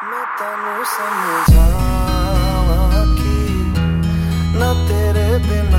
Metanos a aqui, na terebina.